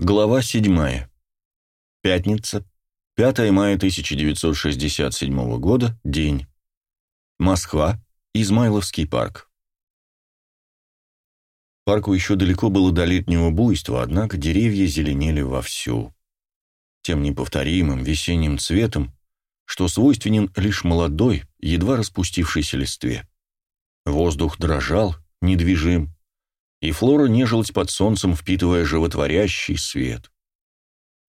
Глава 7. Пятница, 5 мая 1967 года, день. Москва, Измайловский парк. Парку еще далеко было до летнего буйства, однако деревья зеленели вовсю. Тем неповторимым весенним цветом, что свойственен лишь молодой, едва распустившейся листве. Воздух дрожал, недвижим, и Флора нежилась под солнцем, впитывая животворящий свет.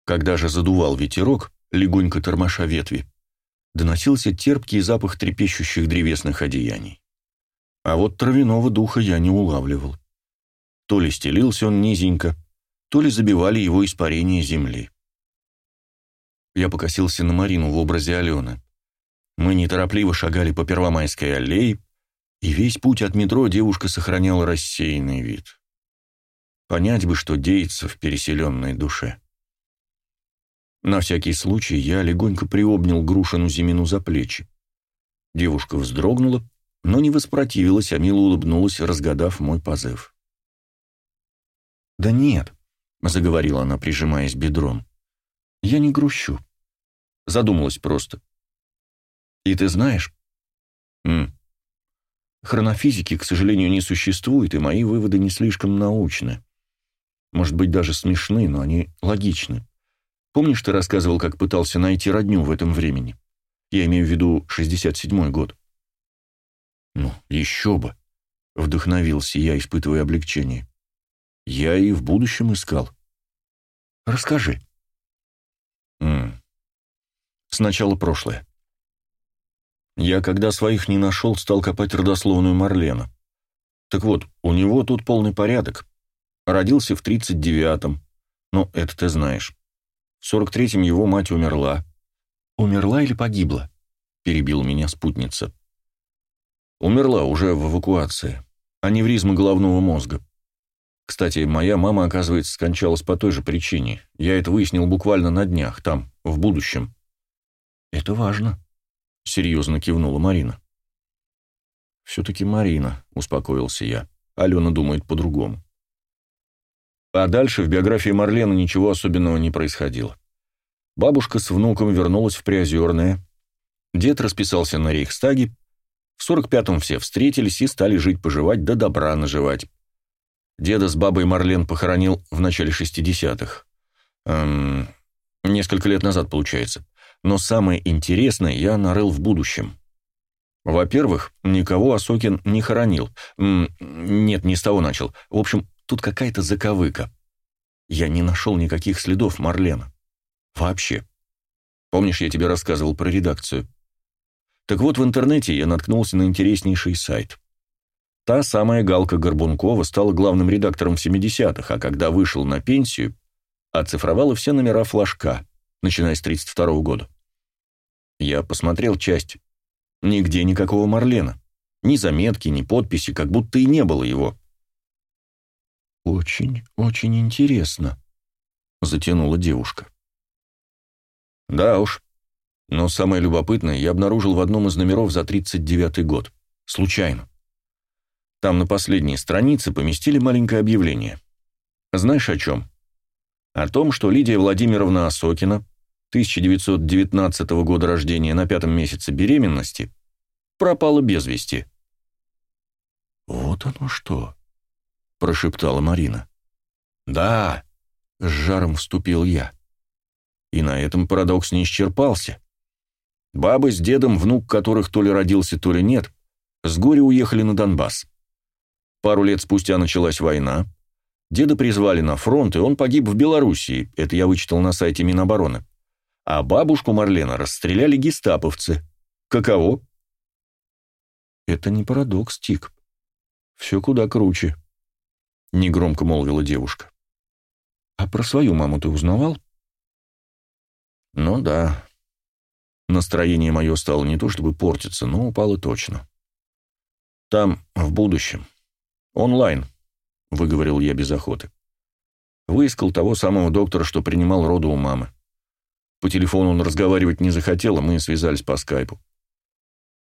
Когда же задувал ветерок, легонько тормоша ветви, доносился терпкий запах трепещущих древесных одеяний. А вот травяного духа я не улавливал. То ли стелился он низенько, то ли забивали его испарение земли. Я покосился на Марину в образе Алены. Мы неторопливо шагали по Первомайской аллее, и весь путь от метро девушка сохраняла рассеянный вид. Понять бы, что деется в переселенной душе. На всякий случай я легонько приобнял Грушину Зимину за плечи. Девушка вздрогнула, но не воспротивилась, а мило улыбнулась, разгадав мой позыв. «Да нет», — заговорила она, прижимаясь бедром, — «я не грущу. Задумалась просто. И ты знаешь...» «М, Хронофизики, к сожалению, не существует, и мои выводы не слишком научны. Может быть, даже смешны, но они логичны. Помнишь, ты рассказывал, как пытался найти родню в этом времени? Я имею в виду 67-й год. Ну, еще бы. Вдохновился я, испытывая облегчение. Я и в будущем искал. Расскажи. М -м. Сначала прошлое. Я, когда своих не нашел, стал копать родословную Марлена. Так вот, у него тут полный порядок. Родился в 39-м. Ну, это ты знаешь. В 43-м его мать умерла. Умерла или погибла? Перебил меня спутница. Умерла уже в эвакуации. Аневризма головного мозга. Кстати, моя мама, оказывается, скончалась по той же причине. Я это выяснил буквально на днях, там, в будущем. Это важно. — серьезно кивнула Марина. «Все-таки Марина», — успокоился я. Алена думает по-другому. А дальше в биографии Марлена ничего особенного не происходило. Бабушка с внуком вернулась в Приозерное. Дед расписался на Рейхстаге. В 45-м все встретились и стали жить-поживать, да добра наживать. Деда с бабой Марлен похоронил в начале 60-х. Эм, несколько лет назад, получается. Но самое интересное я нарыл в будущем. Во-первых, никого Осокин не хоронил. Нет, не с того начал. В общем, тут какая-то заковыка. Я не нашел никаких следов Марлена. Вообще. Помнишь, я тебе рассказывал про редакцию? Так вот, в интернете я наткнулся на интереснейший сайт. Та самая Галка Горбункова стала главным редактором в 70-х, а когда вышел на пенсию, оцифровала все номера флажка начиная с 32 года. Я посмотрел часть. Нигде никакого Марлена. Ни заметки, ни подписи, как будто и не было его. «Очень, очень интересно», — затянула девушка. «Да уж. Но самое любопытное я обнаружил в одном из номеров за 39 год. Случайно. Там на последней странице поместили маленькое объявление. Знаешь о чем? О том, что Лидия Владимировна Осокина, 1919 года рождения на пятом месяце беременности, пропала без вести. «Вот оно что!» — прошептала Марина. «Да!» — с жаром вступил я. И на этом парадокс не исчерпался. Бабы с дедом, внук которых то ли родился, то ли нет, с горя уехали на Донбасс. Пару лет спустя началась война. Деда призвали на фронт, и он погиб в Белоруссии, это я вычитал на сайте Минобороны а бабушку Марлена расстреляли гестаповцы. Каково? Это не парадокс, Тик. Все куда круче, — негромко молвила девушка. А про свою маму ты узнавал? Ну да. Настроение мое стало не то чтобы портиться, но упало точно. Там, в будущем. Онлайн, — выговорил я без охоты. Выискал того самого доктора, что принимал роду у мамы. По телефону он разговаривать не захотел, а мы связались по скайпу.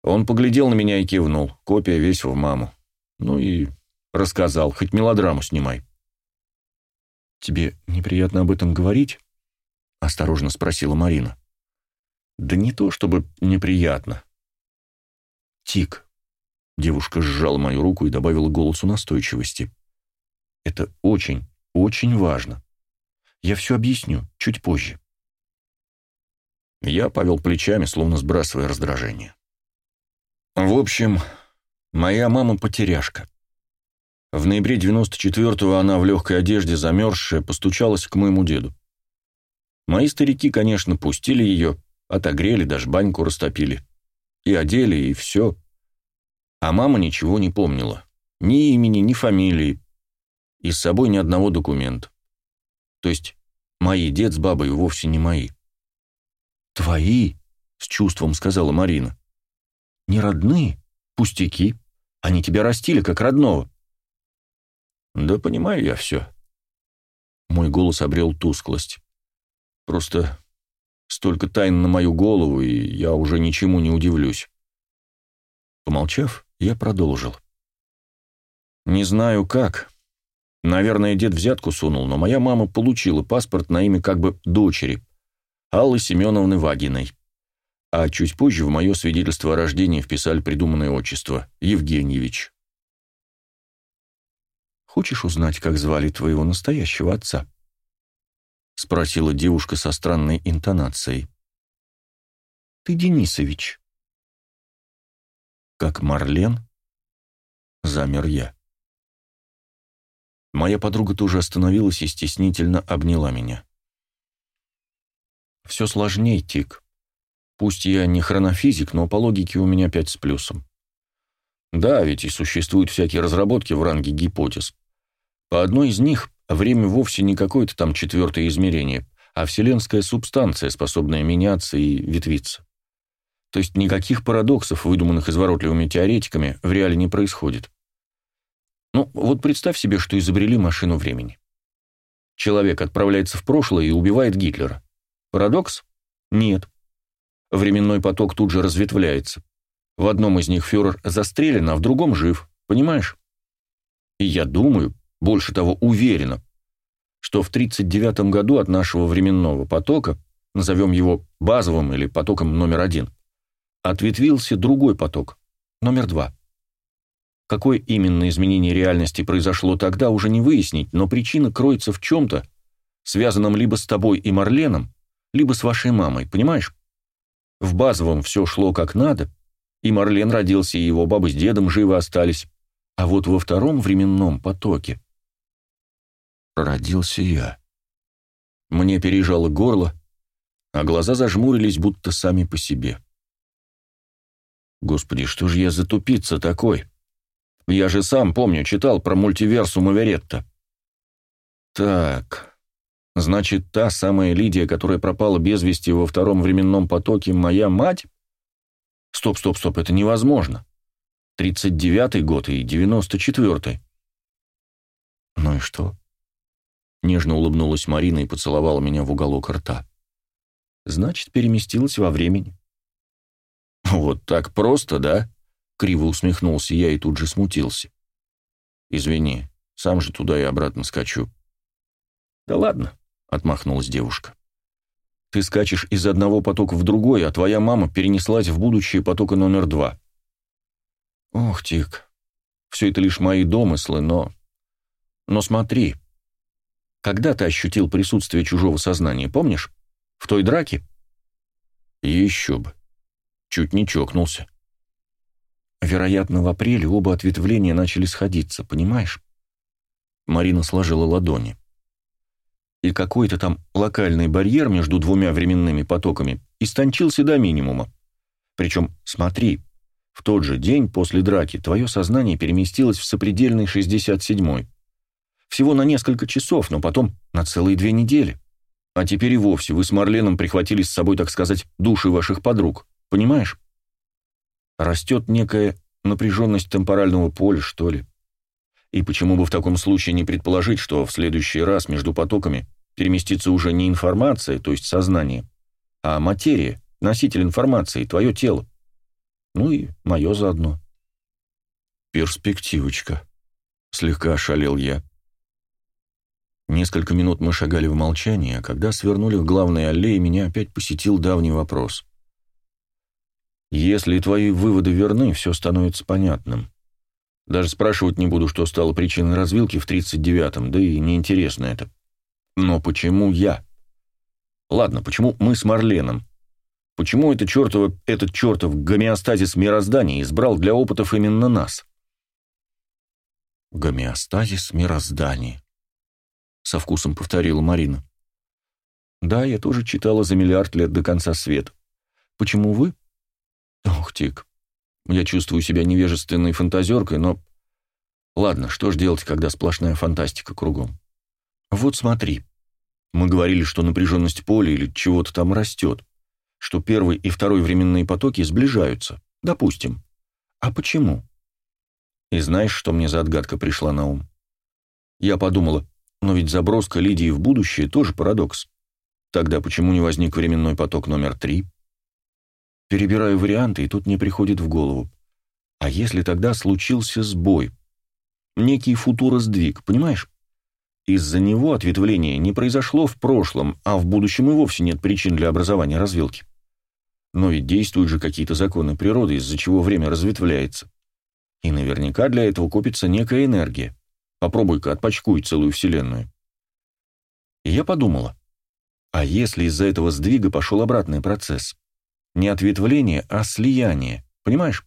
Он поглядел на меня и кивнул. Копия весь в маму. Ну и рассказал, хоть мелодраму снимай. «Тебе неприятно об этом говорить?» — осторожно спросила Марина. «Да не то, чтобы неприятно». «Тик». Девушка сжала мою руку и добавила голосу настойчивости. «Это очень, очень важно. Я все объясню, чуть позже». Я повел плечами, словно сбрасывая раздражение. В общем, моя мама потеряшка. В ноябре 94-го она в легкой одежде, замерзшая, постучалась к моему деду. Мои старики, конечно, пустили ее, отогрели, даже баньку растопили. И одели, и все. А мама ничего не помнила. Ни имени, ни фамилии. И с собой ни одного документа. То есть мои дед с бабой вовсе не мои. «Твои?» — с чувством сказала Марина. «Не родные? Пустяки. Они тебя растили, как родного. «Да понимаю я все». Мой голос обрел тусклость. «Просто столько тайн на мою голову, и я уже ничему не удивлюсь». Помолчав, я продолжил. «Не знаю как. Наверное, дед взятку сунул, но моя мама получила паспорт на имя как бы дочери, Аллы Семеновны Вагиной. А чуть позже в мое свидетельство о рождении вписали придуманное отчество – Евгеньевич. Хочешь узнать, как звали твоего настоящего отца?» — спросила девушка со странной интонацией. «Ты Денисович». «Как Марлен?» — замер я. Моя подруга тоже остановилась и стеснительно обняла меня. «Все сложней, Тик. Пусть я не хронофизик, но по логике у меня пять с плюсом. Да, ведь и существуют всякие разработки в ранге гипотез. По одной из них время вовсе не какое-то там четвертое измерение, а вселенская субстанция, способная меняться и ветвиться. То есть никаких парадоксов, выдуманных изворотливыми теоретиками, в реале не происходит. Ну, вот представь себе, что изобрели машину времени. Человек отправляется в прошлое и убивает Гитлера. Парадокс? Нет. Временной поток тут же разветвляется. В одном из них фюрер застрелен, а в другом жив. Понимаешь? И я думаю, больше того, уверена, что в 1939 году от нашего временного потока, назовем его базовым или потоком номер один, ответвился другой поток, номер два. Какое именно изменение реальности произошло тогда, уже не выяснить, но причина кроется в чем-то, связанном либо с тобой и Марленом, либо с вашей мамой, понимаешь? В базовом все шло как надо, и Марлен родился, и его баба с дедом живы остались, а вот во втором временном потоке родился я. Мне пережало горло, а глаза зажмурились, будто сами по себе. Господи, что же я за тупица такой? Я же сам, помню, читал про мультиверсум Эверетта. Так, значит, та самая Лидия, которая пропала без вести во втором временном потоке, моя мать? Стоп, стоп, стоп, это невозможно. 39-й год и 94-й. Ну и что? Нежно улыбнулась Марина и поцеловала меня в уголок рта. Значит, переместилась во времени. Вот так просто, да? Криво усмехнулся я и тут же смутился. Извини, сам же туда и обратно скачу. Да ладно, отмахнулась девушка. Ты скачешь из одного потока в другой, а твоя мама перенеслась в будущее потока номер два. Ох, Тик, все это лишь мои домыслы, но... Но смотри, когда ты ощутил присутствие чужого сознания, помнишь? В той драке? Еще бы. Чуть не чокнулся. Вероятно, в апреле оба ответвления начали сходиться, понимаешь? Марина сложила ладони. И какой-то там локальный барьер между двумя временными потоками истончился до минимума. Причем, смотри, в тот же день после драки твое сознание переместилось в сопредельный 67-й. Всего на несколько часов, но потом на целые две недели. А теперь и вовсе вы с Марленом прихватили с собой, так сказать, души ваших подруг. Понимаешь? Растет некая напряженность темпорального поля, что ли. И почему бы в таком случае не предположить, что в следующий раз между потоками переместится уже не информация, то есть сознание, а материя, носитель информации, твое тело. Ну и мое заодно. Перспективочка. Слегка ошалел я. Несколько минут мы шагали в молчании, а когда свернули к главной аллее, меня опять посетил давний вопрос. Если твои выводы верны, все становится понятным. Даже спрашивать не буду, что стало причиной развилки в 39-м, да и неинтересно это. Но почему я? Ладно, почему мы с Марленом? Почему это чертово, этот чертов гомеостазис мироздания избрал для опытов именно нас? Гомеостазис мироздания. Со вкусом повторила Марина. Да, я тоже читала за миллиард лет до конца света. Почему вы? Ох, Тик, я чувствую себя невежественной фантазеркой, но... Ладно, что ж делать, когда сплошная фантастика кругом? Вот смотри. Мы говорили, что напряженность поля или чего-то там растет, что первый и второй временные потоки сближаются. Допустим. А почему? И знаешь, что мне за отгадка пришла на ум? Я подумала, но ведь заброска Лидии в будущее тоже парадокс. Тогда почему не возник временной поток номер три? Перебираю варианты, и тут мне приходит в голову. А если тогда случился сбой? Некий футуросдвиг, понимаешь? Из-за него ответвление не произошло в прошлом, а в будущем и вовсе нет причин для образования развилки. Но ведь действуют же какие-то законы природы, из-за чего время разветвляется. И наверняка для этого копится некая энергия. Попробуй-ка отпачкуй целую вселенную. И я подумала, а если из-за этого сдвига пошел обратный процесс? Не ответвление, а слияние. Понимаешь?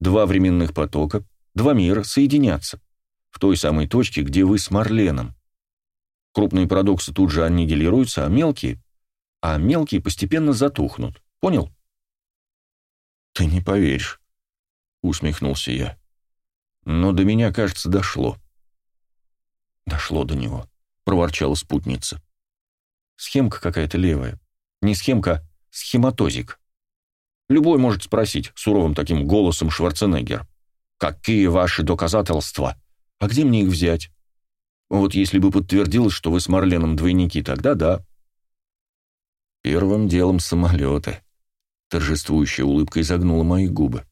Два временных потока, два мира соединятся. В той самой точке, где вы с Марленом. Крупные парадоксы тут же аннигилируются, а мелкие... А мелкие постепенно затухнут. Понял? Ты не поверишь, усмехнулся я. Но до меня, кажется, дошло. Дошло до него, проворчала спутница. Схемка какая-то левая. Не схемка, а схематозик. Любой может спросить суровым таким голосом Шварценеггер. «Какие ваши доказательства? А где мне их взять?» Вот если бы подтвердилось, что вы с Марленом двойники, тогда да. Первым делом самолеты. Торжествующая улыбка изогнула мои губы.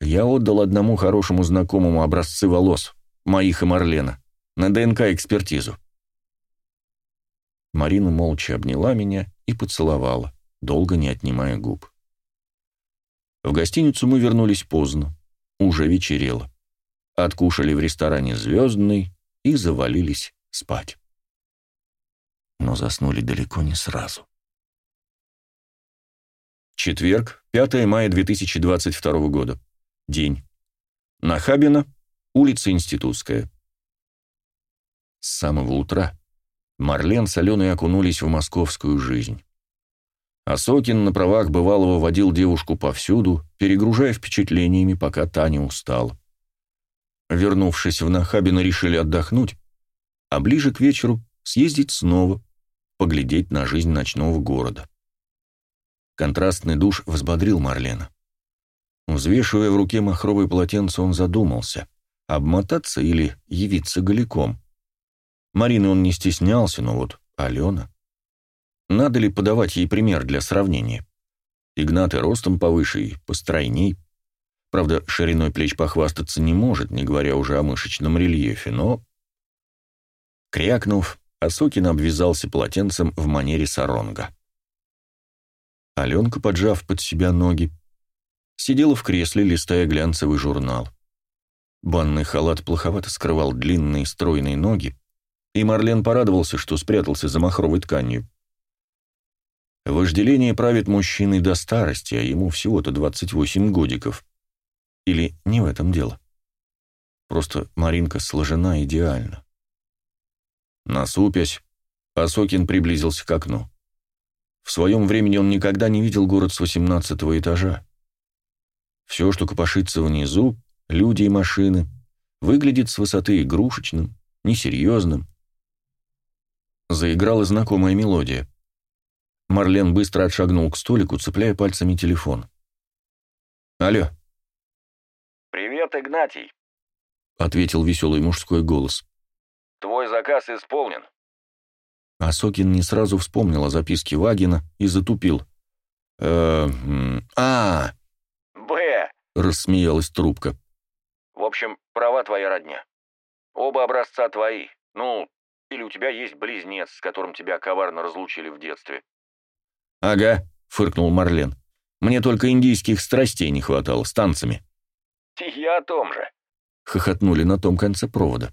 Я отдал одному хорошему знакомому образцы волос, моих и Марлена, на ДНК-экспертизу. Марина молча обняла меня и поцеловала, долго не отнимая губ. В гостиницу мы вернулись поздно, уже вечерело. Откушали в ресторане «Звездный» и завалились спать. Но заснули далеко не сразу. Четверг, 5 мая 2022 года. День. Нахабино, улица Институтская. С самого утра Марлен с Аленой окунулись в московскую жизнь. Осокин на правах бывалого водил девушку повсюду, перегружая впечатлениями, пока Таня устала. Вернувшись в Нахабино, решили отдохнуть, а ближе к вечеру съездить снова, поглядеть на жизнь ночного города. Контрастный душ взбодрил Марлена. Взвешивая в руке махровое полотенце, он задумался, обмотаться или явиться голиком. Марины он не стеснялся, но вот Алена... Надо ли подавать ей пример для сравнения? Игнат и ростом повыше и постройней. Правда, шириной плеч похвастаться не может, не говоря уже о мышечном рельефе, но... Крякнув, Осокин обвязался полотенцем в манере саронга. Аленка, поджав под себя ноги, сидела в кресле, листая глянцевый журнал. Банный халат плоховато скрывал длинные стройные ноги, и Марлен порадовался, что спрятался за махровой тканью. Вожделение правит мужчиной до старости, а ему всего-то 28 годиков. Или не в этом дело. Просто Маринка сложена идеально. Насупясь, Осокин приблизился к окну. В своем времени он никогда не видел город с 18 этажа. Все, что копошится внизу, люди и машины, выглядит с высоты игрушечным, несерьезным. Заиграла знакомая мелодия. Марлен быстро отшагнул к столику, цепляя пальцами телефон. «Алло». «Привет, Игнатий», — ответил веселый мужской голос. «Твой заказ исполнен». Асокин не сразу вспомнил о записке Вагина и затупил. э а «Б», — рассмеялась трубка. «В общем, права твоя родня. Оба образца твои. Ну, Или у тебя есть близнец, с которым тебя коварно разлучили в детстве?» «Ага», — фыркнул Марлен. «Мне только индийских страстей не хватало с танцами». «Я о том же», — хохотнули на том конце провода.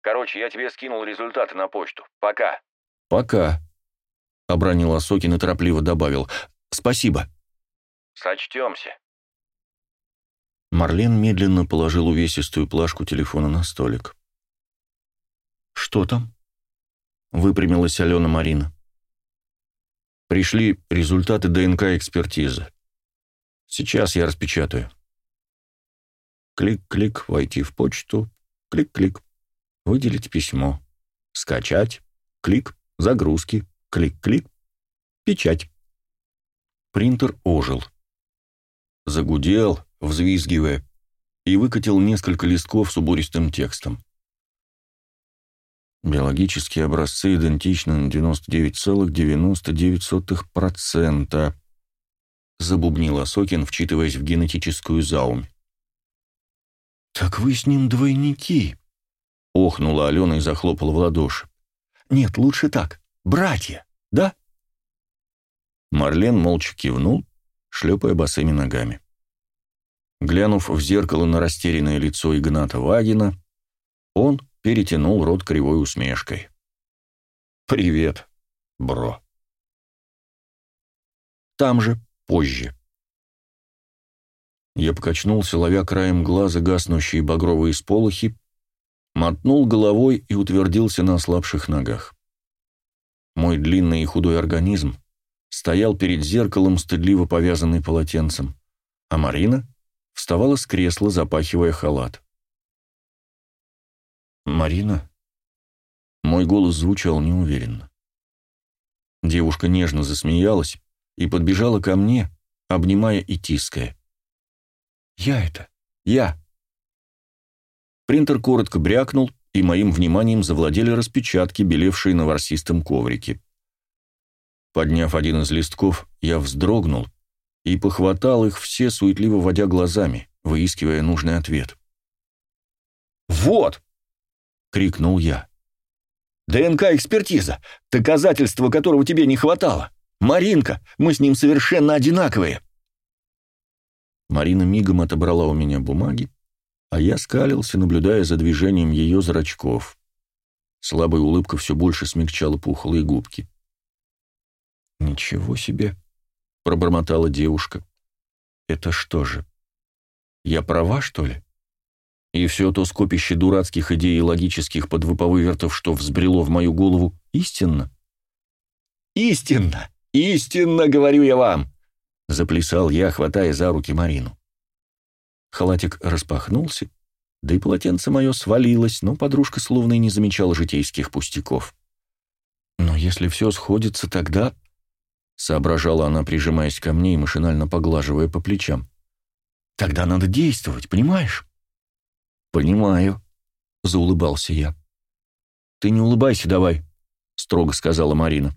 «Короче, я тебе скинул результаты на почту. Пока». «Пока», — обронил Осокин и торопливо добавил. «Спасибо». «Сочтемся». Марлен медленно положил увесистую плашку телефона на столик. «Что там?» — выпрямилась Алена Марина. «Пришли результаты ДНК-экспертизы. Сейчас я распечатаю». Клик-клик, войти в почту, клик-клик, выделить письмо, скачать, клик, загрузки, клик-клик, печать. Принтер ожил. Загудел, взвизгивая, и выкатил несколько листков с убористым текстом. Биологические образцы идентичны на 99,99%, забубнил Осокин, вчитываясь в генетическую заумь. «Так вы с ним двойники!» — охнула Алена и захлопала в ладоши. «Нет, лучше так. Братья, да?» Марлен молча кивнул, шлепая босыми ногами. Глянув в зеркало на растерянное лицо Игната Вагина, он перетянул рот кривой усмешкой. «Привет, бро». Там же, позже. Я покачнулся, ловя краем глаза гаснущие багровые сполохи, мотнул головой и утвердился на ослабших ногах. Мой длинный и худой организм стоял перед зеркалом, стыдливо повязанный полотенцем, а Марина вставала с кресла, запахивая халат. «Марина?» Мой голос звучал неуверенно. Девушка нежно засмеялась и подбежала ко мне, обнимая и тиская. «Я это! Я!» Принтер коротко брякнул, и моим вниманием завладели распечатки, белевшие на ворсистом коврике. Подняв один из листков, я вздрогнул и похватал их все, суетливо водя глазами, выискивая нужный ответ. «Вот!» — крикнул я. «ДНК-экспертиза, доказательства которого тебе не хватало. Маринка, мы с ним совершенно одинаковые». Марина мигом отобрала у меня бумаги, а я скалился, наблюдая за движением ее зрачков. Слабая улыбка все больше смягчала пухлые губки. «Ничего себе!» — пробормотала девушка. «Это что же? Я права, что ли?» И все то скопище дурацких идей и логических подвыповывертов, что взбрело в мою голову, истинно? «Истинно! Истинно, говорю я вам!» — заплясал я, хватая за руки Марину. Халатик распахнулся, да и полотенце мое свалилось, но подружка словно и не замечала житейских пустяков. «Но если все сходится, тогда...» — соображала она, прижимаясь ко мне и машинально поглаживая по плечам. «Тогда надо действовать, понимаешь?» «Понимаю», — заулыбался я. «Ты не улыбайся давай», — строго сказала Марина.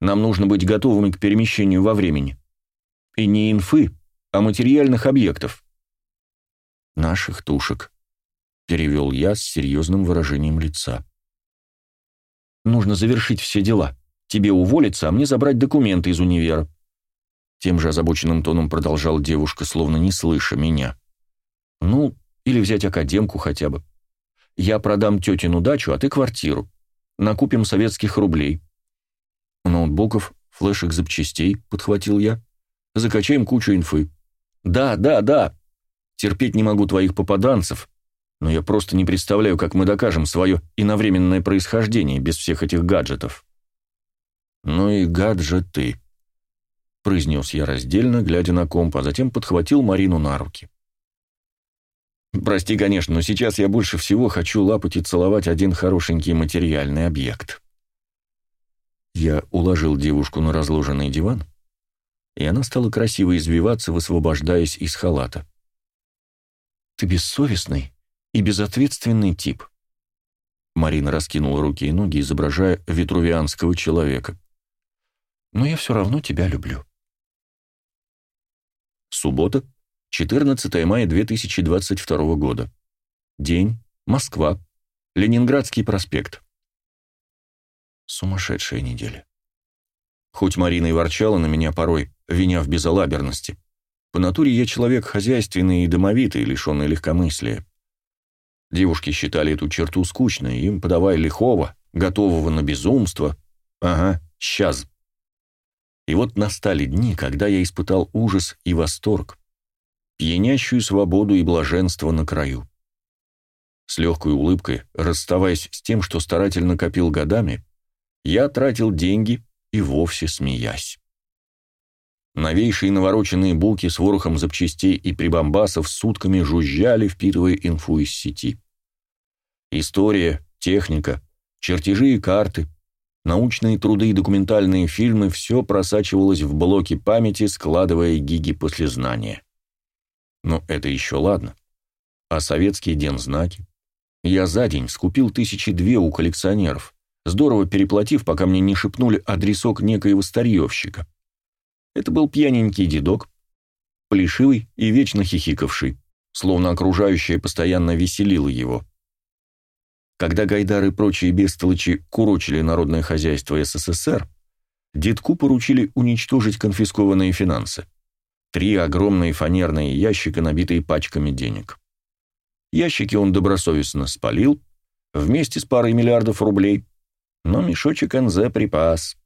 «Нам нужно быть готовыми к перемещению во времени. И не инфы, а материальных объектов наших тушек», — перевел я с серьезным выражением лица. «Нужно завершить все дела. Тебе уволиться, а мне забрать документы из универа». Тем же озабоченным тоном продолжал девушка, словно не слыша меня. «Ну, или взять академку хотя бы. Я продам тетину дачу, а ты квартиру. Накупим советских рублей. Ноутбуков, флешек запчастей, подхватил я. Закачаем кучу инфы. Да, да, да, Терпеть не могу твоих попаданцев, но я просто не представляю, как мы докажем свое иновременное происхождение без всех этих гаджетов». «Ну и гаджеты», — произнес я раздельно, глядя на комп, а затем подхватил Марину на руки. «Прости, конечно, но сейчас я больше всего хочу лапать и целовать один хорошенький материальный объект». Я уложил девушку на разложенный диван, и она стала красиво извиваться, высвобождаясь из халата. Ты бессовестный и безответственный тип. Марина раскинула руки и ноги, изображая ветрувианского человека. Но я все равно тебя люблю. Суббота, 14 мая 2022 года. День, Москва, Ленинградский проспект. Сумасшедшая неделя. Хоть Марина и ворчала на меня порой, виня в безалаберности, по натуре я человек хозяйственный и домовитый, лишенный легкомыслия. Девушки считали эту черту скучной, им подавай лихого, готового на безумство. Ага, сейчас. И вот настали дни, когда я испытал ужас и восторг, пьянящую свободу и блаженство на краю. С легкой улыбкой, расставаясь с тем, что старательно копил годами, я тратил деньги и вовсе смеясь. Новейшие навороченные булки с ворохом запчастей и прибамбасов сутками жужжали, впитывая инфу из сети. История, техника, чертежи и карты, научные труды и документальные фильмы – все просачивалось в блоки памяти, складывая гиги послезнания. Но это еще ладно. А советские дензнаки? Я за день скупил тысячи две у коллекционеров, здорово переплатив, пока мне не шепнули адресок некоего старьевщика. Это был пьяненький дедок, плешивый и вечно хихикавший, словно окружающее постоянно веселило его. Когда Гайдар и прочие бестолочи курочили народное хозяйство СССР, дедку поручили уничтожить конфискованные финансы. Три огромные фанерные ящика, набитые пачками денег. Ящики он добросовестно спалил, вместе с парой миллиардов рублей, но мешочек НЗ припас.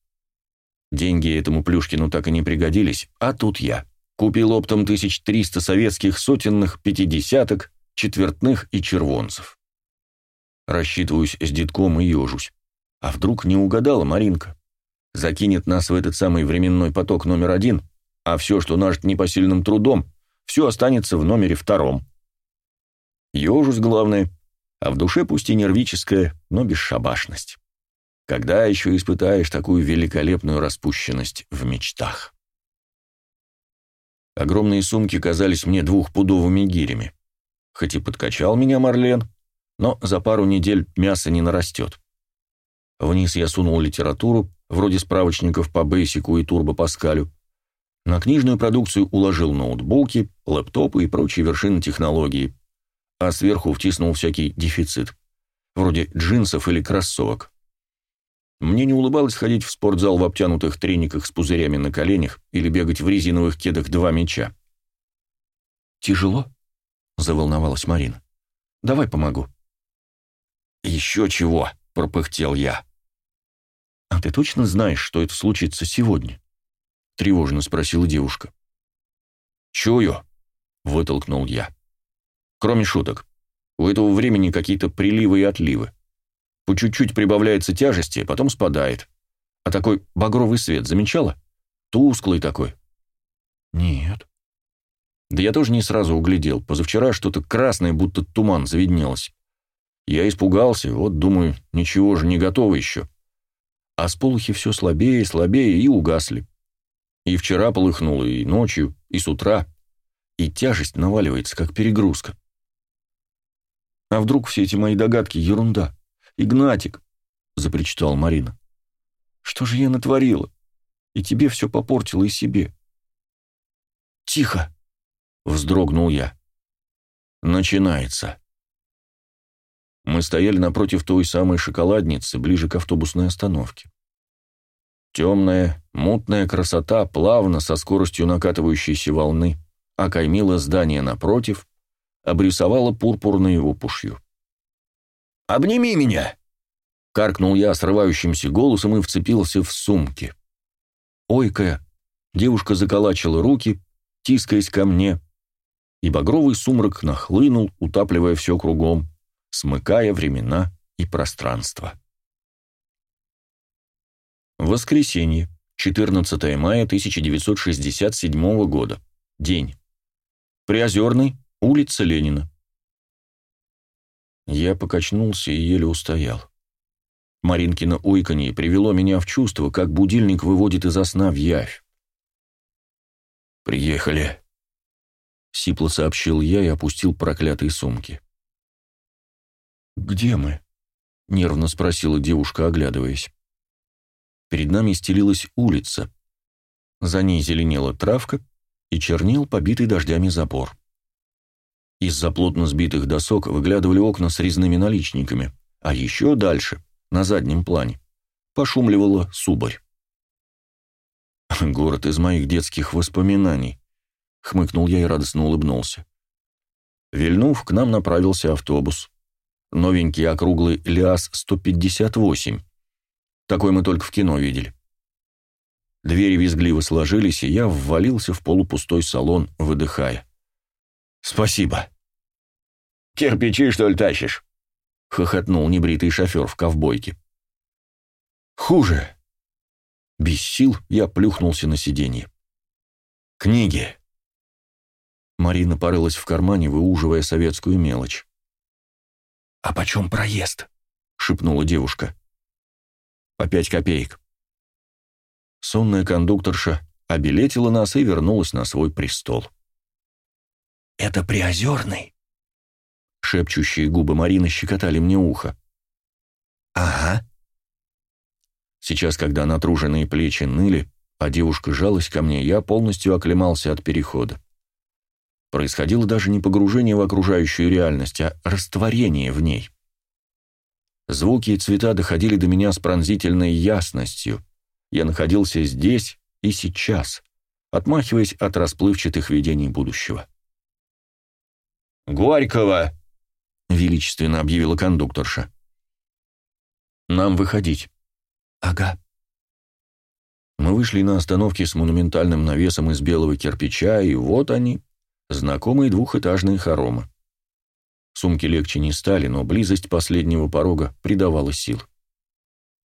Деньги этому Плюшкину так и не пригодились, а тут я. Купил оптом 1300 советских сотенных, пятидесяток, четвертных и червонцев. Рассчитываюсь с детком и ежусь. А вдруг не угадала Маринка? Закинет нас в этот самый временной поток номер один, а все, что нажит непосильным трудом, все останется в номере втором. Ежусь, главное, а в душе пусть и нервическая, но бесшабашность. Когда еще испытаешь такую великолепную распущенность в мечтах? Огромные сумки казались мне двухпудовыми гирями. Хоть и подкачал меня Марлен, но за пару недель мясо не нарастет. Вниз я сунул литературу, вроде справочников по Бейсику и Турбо Паскалю. На книжную продукцию уложил ноутбуки, лэптопы и прочие вершины технологии, а сверху втиснул всякий дефицит, вроде джинсов или кроссовок. Мне не улыбалось ходить в спортзал в обтянутых трениках с пузырями на коленях или бегать в резиновых кедах два мяча. «Тяжело?» — заволновалась Марина. «Давай помогу». «Еще чего?» — пропыхтел я. «А ты точно знаешь, что это случится сегодня?» — тревожно спросила девушка. «Чую», — вытолкнул я. «Кроме шуток, у этого времени какие-то приливы и отливы. По чуть-чуть прибавляется тяжести, потом спадает. А такой багровый свет замечала? Тусклый такой. Нет. Да я тоже не сразу углядел. Позавчера что-то красное, будто туман, завиднелось. Я испугался, вот думаю, ничего же не готово еще. А сполохи все слабее и слабее и угасли. И вчера полыхнуло, и ночью, и с утра. И тяжесть наваливается, как перегрузка. А вдруг все эти мои догадки — ерунда? Игнатик!» — запричитала Марина. «Что же я натворила? И тебе все попортила, и себе». «Тихо!» — вздрогнул я. «Начинается». Мы стояли напротив той самой шоколадницы, ближе к автобусной остановке. Темная, мутная красота, плавно, со скоростью накатывающейся волны, окаймила здание напротив, обрисовала пурпурной опушью. «Обними меня!» Каркнул я срывающимся голосом и вцепился в сумки. Ойкая, девушка заколачила руки, тискаясь ко мне, и багровый сумрак нахлынул, утапливая все кругом, смыкая времена и пространство. Воскресенье, 14 мая 1967 года. День. Приозерный, улица Ленина. Я покачнулся и еле устоял. Маринкино ойканье привело меня в чувство, как будильник выводит из сна в явь. «Приехали», — сипло сообщил я и опустил проклятые сумки. «Где мы?» — нервно спросила девушка, оглядываясь. Перед нами стелилась улица. За ней зеленела травка и чернел побитый дождями забор. Из-за плотно сбитых досок выглядывали окна с резными наличниками, а еще дальше, на заднем плане, пошумливала Субарь. «Город из моих детских воспоминаний», — хмыкнул я и радостно улыбнулся. Вильнув, к нам направился автобус. Новенький округлый ЛиАЗ-158. Такой мы только в кино видели. Двери визгливо сложились, и я ввалился в полупустой салон, выдыхая. «Спасибо». «Кирпичи, что ли, тащишь?» — хохотнул небритый шофер в ковбойке. «Хуже». Без сил я плюхнулся на сиденье. «Книги». Марина порылась в кармане, выуживая советскую мелочь. «А почем проезд?» — шепнула девушка. «По пять копеек». Сонная кондукторша обилетила нас и вернулась на свой престол. «Это Приозерный?» Шепчущие губы Марины щекотали мне ухо. «Ага». Сейчас, когда натруженные плечи ныли, а девушка жалась ко мне, я полностью оклемался от перехода. Происходило даже не погружение в окружающую реальность, а растворение в ней. Звуки и цвета доходили до меня с пронзительной ясностью. Я находился здесь и сейчас, отмахиваясь от расплывчатых видений будущего. «Горького!» — величественно объявила кондукторша. «Нам выходить». «Ага». Мы вышли на остановке с монументальным навесом из белого кирпича, и вот они, знакомые двухэтажные хоромы. Сумки легче не стали, но близость последнего порога придавала сил.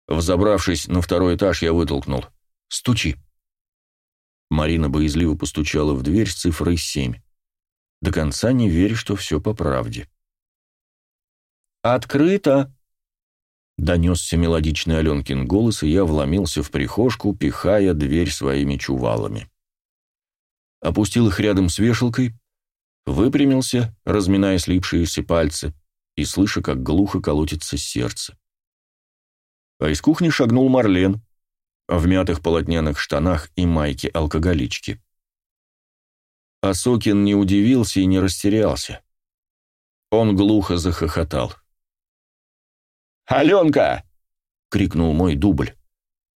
Взобравшись на второй этаж, я вытолкнул. «Стучи!» Марина боязливо постучала в дверь с цифрой семь. До конца не верю, что все по правде. «Открыто!» Донесся мелодичный Аленкин голос, и я вломился в прихожку, пихая дверь своими чувалами опустил их рядом с вешалкой, выпрямился, разминая слипшиеся пальцы, и слыша, как глухо колотится сердце. А из кухни шагнул Марлен в мятых полотняных штанах и майке алкоголички. Асокин не удивился и не растерялся. Он глухо захохотал. «Аленка!» — крикнул мой дубль.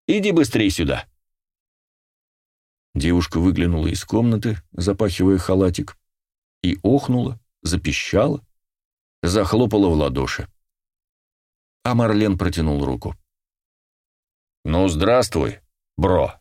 «Иди быстрее сюда!» Девушка выглянула из комнаты, запахивая халатик, и охнула, запищала, захлопала в ладоши. А Марлен протянул руку. «Ну, здравствуй, бро!»